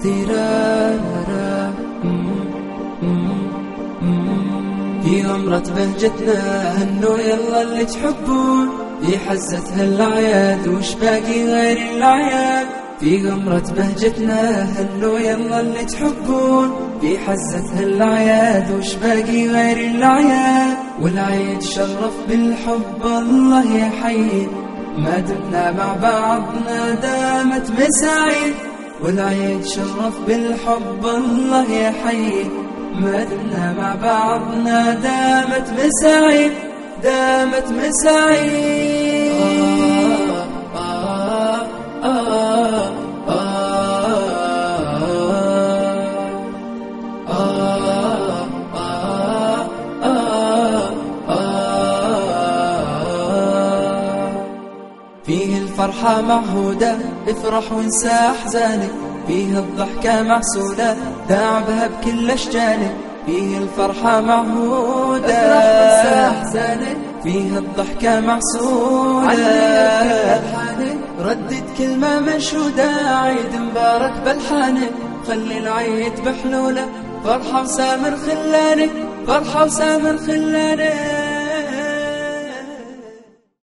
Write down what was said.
tira في غمرة بهجتنا هنو يلا اللي تحبون. في حزة هالعياد وش باقي غير العياد؟ في غمرة بهجتنا هنو يلا اللي تحبون. في حزة هالعياد وش باقي غير العياد؟ والعيد شرف بالحب الله يا حي. ما دمنا مع بعضنا دامت مساعيد. والعيد شرف بالحب الله يا دمنا مع بعضنا دامت مساعيد دامت مساعيد فيه الفرحة معهودة افرح وانسى أحزانك. فيه الضحكة معسولة داع بها بكل أشجانك فيه الفرحة معهودة. أحزانك فيه الضحكة معسولة ردد كلمة منشودة عيد مبارك بلحانك خلي العيد بحلولة فرحة وسامر خلانك فرحة وسامر خلانك